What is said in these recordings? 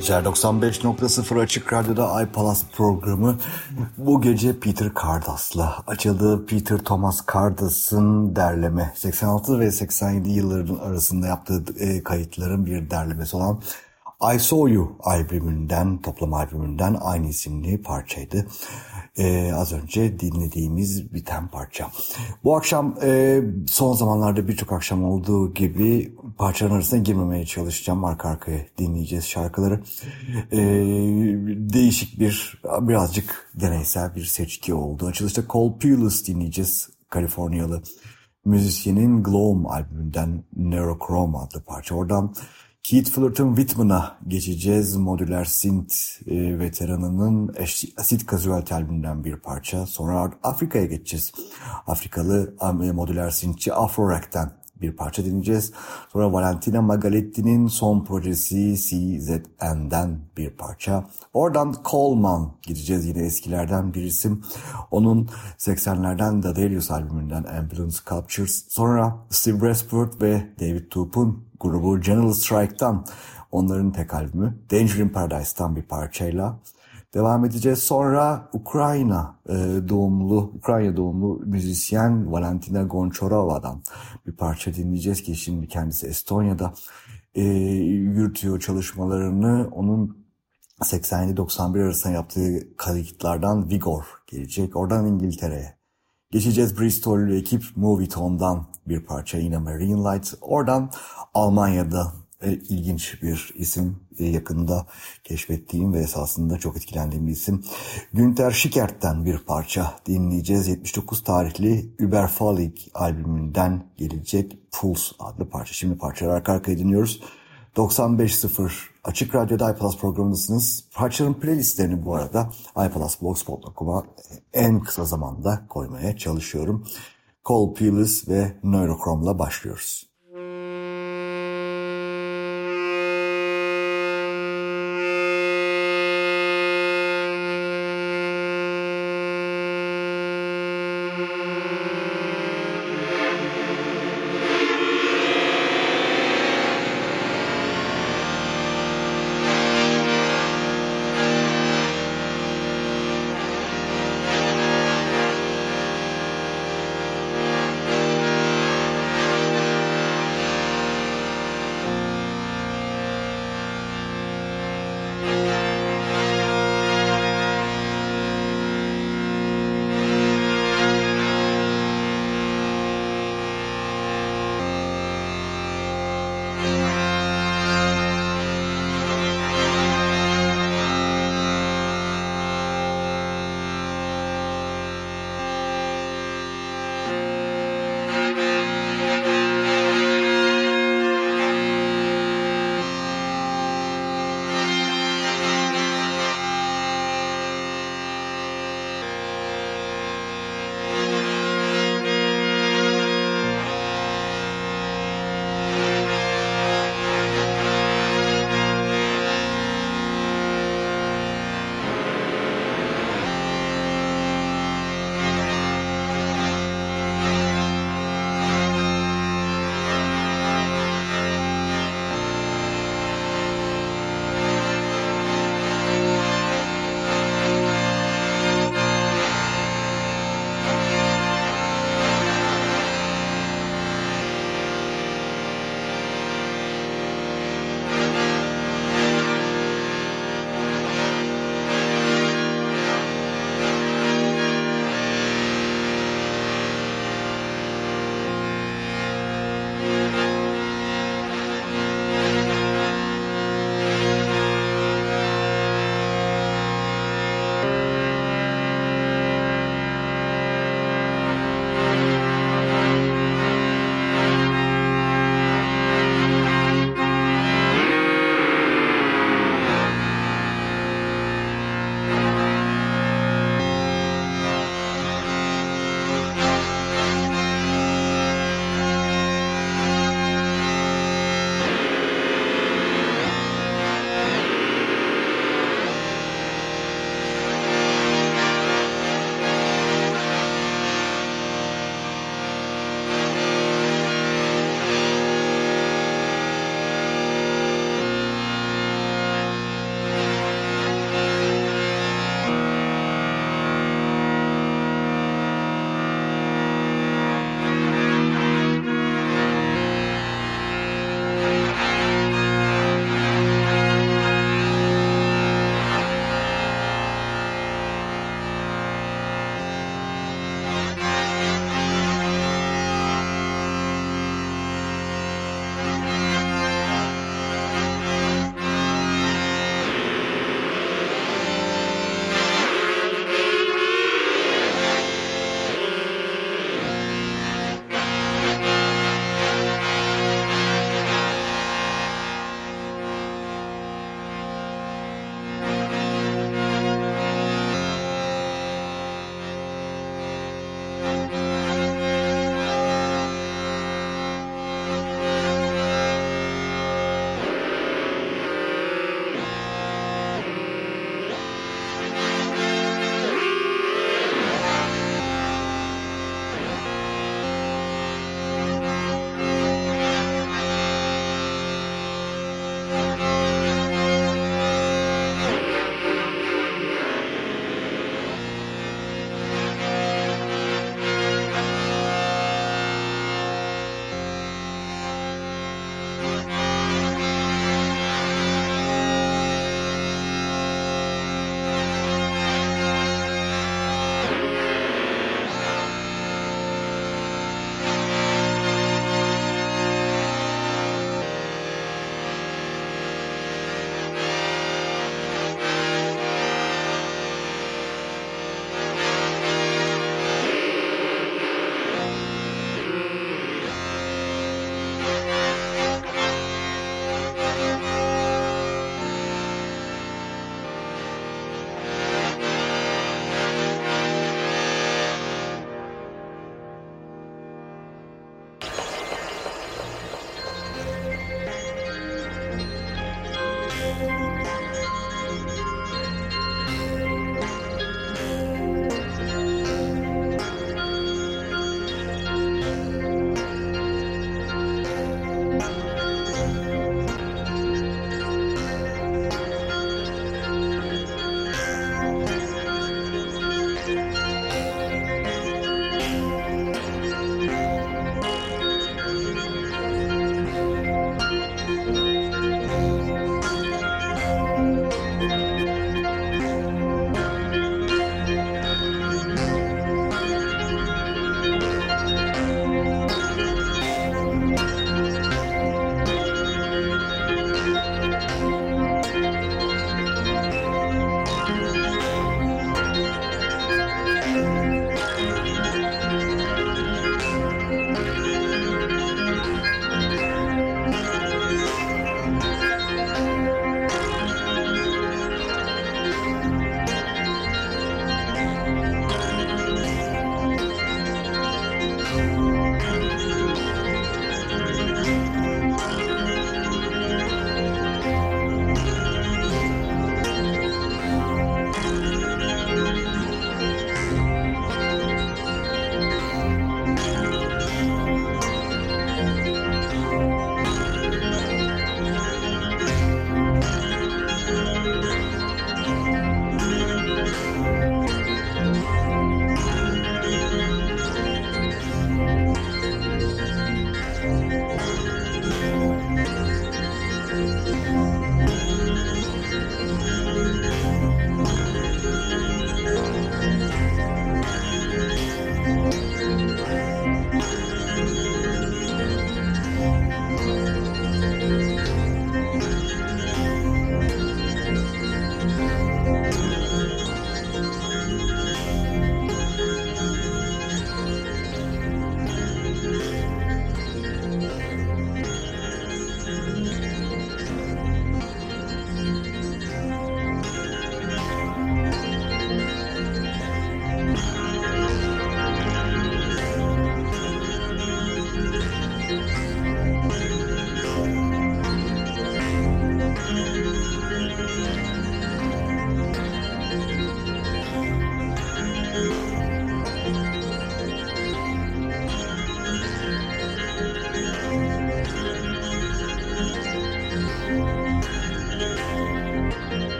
Geceler 95.0 Açık Radyo'da iPalas programı bu gece Peter Cardas'la açıldı. Peter Thomas Cardas'ın derleme 86 ve 87 yılların arasında yaptığı e, kayıtların bir derlemesi olan I Saw You albümünden, toplam albümünden aynı isimli parçaydı e, az önce dinlediğimiz biten parça. Bu akşam e, son zamanlarda birçok akşam olduğu gibi parçaların arasına girmemeye çalışacağım. Arka arkaya dinleyeceğiz şarkıları. E, değişik bir, birazcık deneysel bir seçki oldu. Açılışta Cole Pulis dinleyeceğiz. Kaliforniyalı müzisyenin Gloam albümünden Neurochrome adlı parça. Oradan Keith Fullerton Whitman'a geçeceğiz. Modüler synth e, veteranının Asit Casualty albümünden bir parça. Sonra Afrika'ya geçeceğiz. Afrikalı e, modüler synthçi Afro Rack'ten bir parça dinleyeceğiz. Sonra Valentina Magaletti'nin son projesi CZN'den bir parça. Oradan Coleman gideceğiz yine eskilerden bir isim. Onun 80'lerden Dadelius albümünden Ambulance Sculptures. Sonra Steve Brasford ve David Toop'un grubu General Strike'tan onların tek albümü Danger in Paradise'tan bir parçayla devam edeceğiz. Sonra Ukrayna e, doğumlu, Ukrayna doğumlu müzisyen Valentina Gonçarova'dan bir parça dinleyeceğiz ki şimdi kendisi Estonya'da e, yürütüyor çalışmalarını. Onun 87-91 arasında yaptığı kayıtlardan Vigor gelecek. Oradan İngiltere'ye. Geçeceğiz Bristol'lü ekip Movie Tone'dan bir parça yine Marine Light. Oradan Almanya'da e, ilginç bir isim. E, yakında keşfettiğim ve esasında çok etkilendiğim bir isim. Günter Schickert'ten bir parça dinleyeceğiz. 79 tarihli Überfallig albümünden gelecek Pulse adlı parça. Şimdi parçaları arka arkaya dinliyoruz. 95.0 Açık Radyo'da iPlus programındasınız. Parçaların playlistlerini bu arada iPlusBlogspot.com'a en kısa zamanda koymaya çalışıyorum. Cole Peelis ve Neurochrome'la başlıyoruz.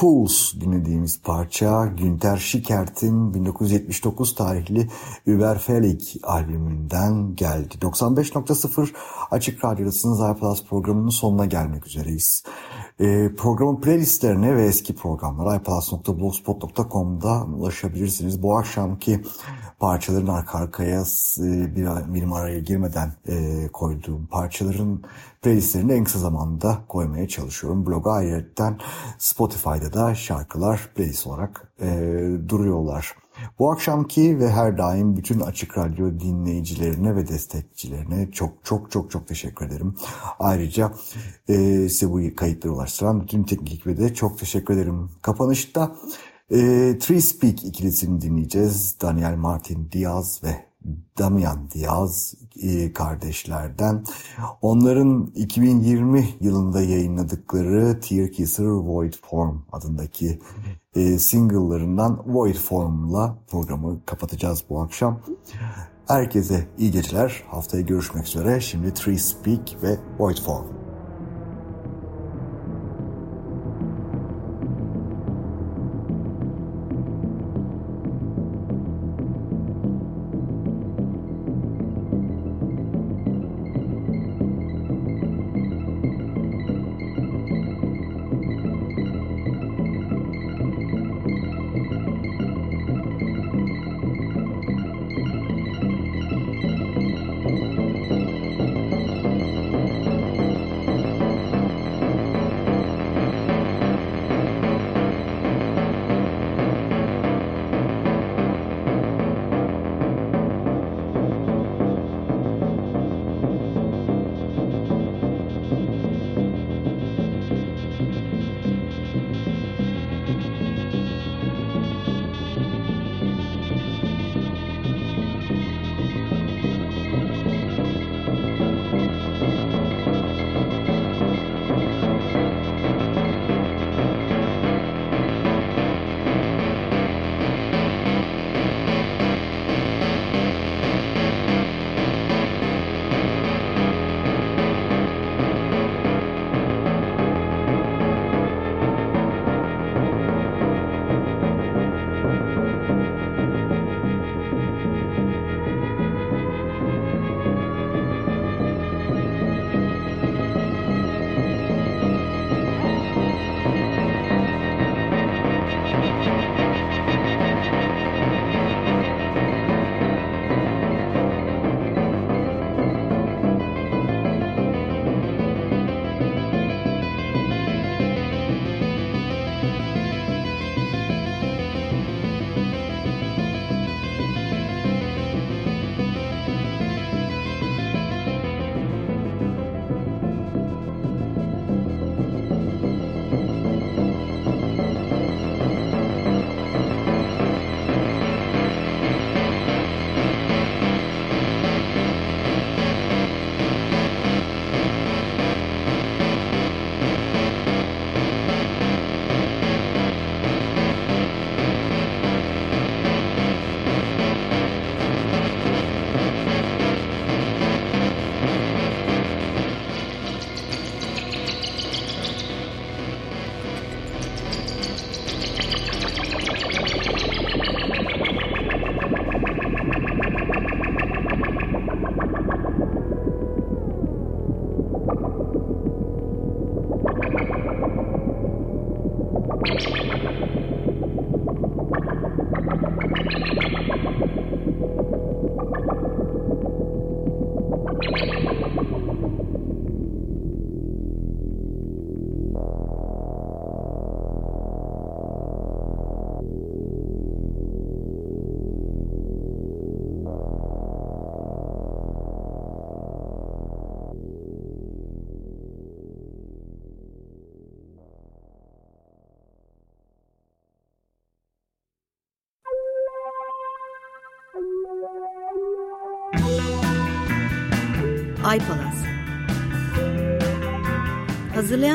Pools dinlediğimiz parça Günter Schickert'in 1979 tarihli Überfällig albümünden geldi. 95.0 Açık Radyo'dasınız iPlus programının sonuna gelmek üzereyiz. Ee, programın playlistlerine ve eski programlara iPlus.blogspot.com'da ulaşabilirsiniz. Bu akşamki parçaların arka arkaya e, bir, benim araya girmeden e, koyduğum parçaların playlistlerini en kısa zamanda koymaya çalışıyorum. Bloga ayrıca Spotify'da da şarkılar playlist olarak e, duruyorlar. Bu akşamki ve her daim bütün Açık Radyo dinleyicilerine ve destekçilerine çok çok çok çok teşekkür ederim. Ayrıca e, size bu kayıtları ulaştıran bütün teknik ekibe çok teşekkür ederim. Kapanışta e, Three Speak ikilisini dinleyeceğiz. Daniel Martin Diaz ve Damian Diaz kardeşlerden. Onların 2020 yılında yayınladıkları Tear Kisser Void Form adındaki e, single'larından Void Form'la programı kapatacağız bu akşam. Herkese iyi geceler. Haftaya görüşmek üzere. Şimdi Three Speak ve Void Form.